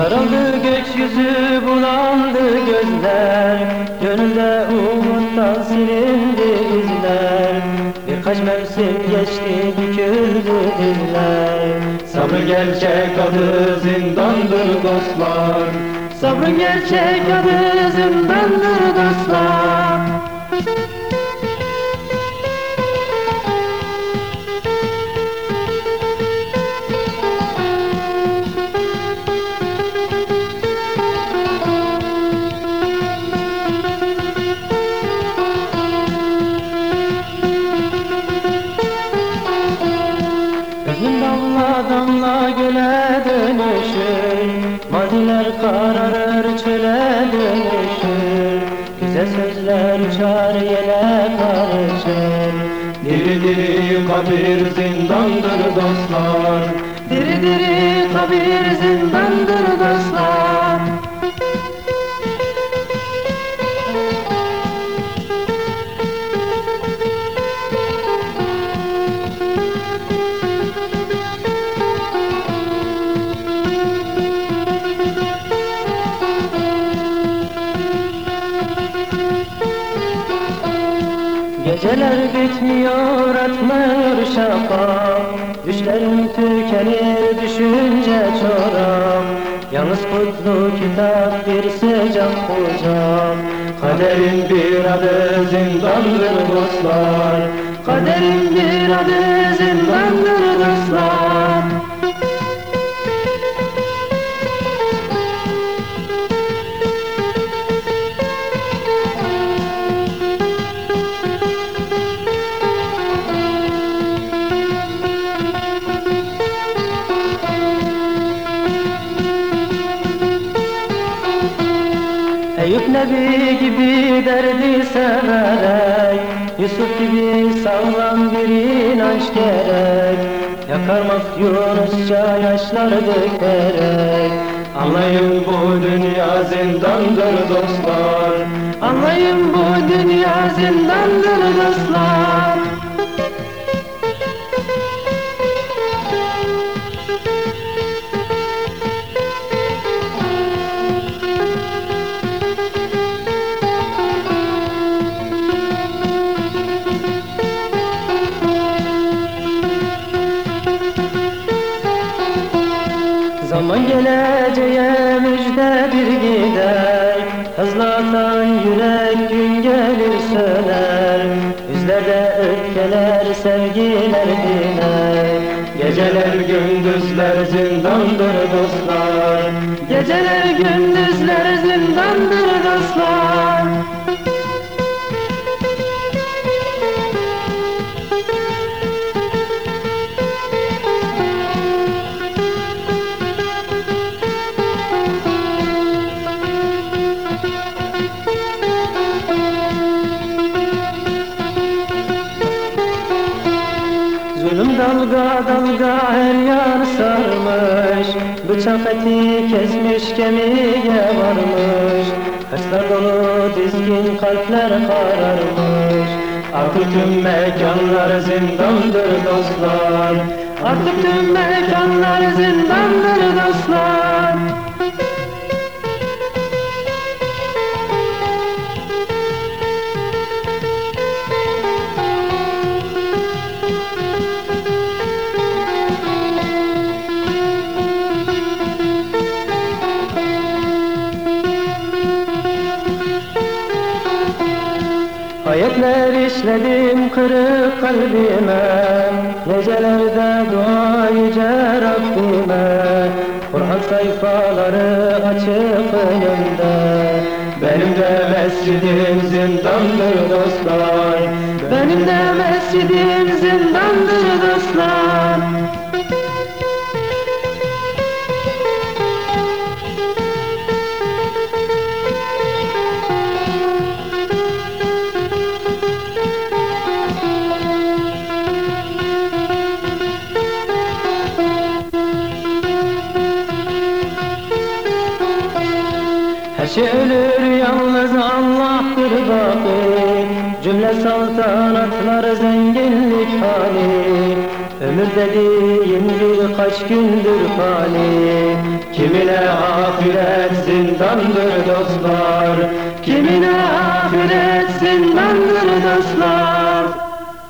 Daraldı gökyüzü bulandı gözler. Gönülde umuttan silindi izler. Birkaç mevsim geçti büküldü diller. Sabrı gerçek adı zindandır dostlar. Sabrın gerçek adı zindandır dostlar damla damla göle dönüşür. Maziler kararır çöle dönüşür. Güzel sözler uçar yele karışır. Diri diri kabir zindandır dostlar. Diri diri kabir zindandır dostlar Geceler bitmiyor atmıyor şafak. Düşlerim tükenir düşünce çorak. Yalnız kutlu kitap bir sıcak kucak Kaderin bir adı zindandır dostlar. Kaderin bir adı zindandır dostlar Nebi gibi derdi severek Yusuf gibi sağlam bir inanç gerek. Yakarmak Yunusça yaşlar dökerek. Anlayın bu dünya zindandır dostlar. Anlayın bu dünya zindandır dostlar geleceğe müjde bir gider. Hızlatan yürek gün gelir söner. Yüzlerde öfkeler sevgiler diner. Geceler gündüzler zindandır dostlar. Geceler gündüzler zindandır dostlar dalga her yan sarmış. Bıçak eti kesmiş kemiğe varmış. Hırslar dolu dizgin kalpler kararmış. Artık tüm mekanlar zindandır dostlar. Artık tüm mekanlar zindandır dostlar İşledim kırık kalbime Gecelerde dua yüce Rabbime. Kur'an sayfaları açık önümde Benim de mescidim zindandır dostlar. Benim de mescidim zindandır saltanatlar zenginlik hali. Ömür dediğin birkaç gündür fani. Kimine ahiret zindandır dostlar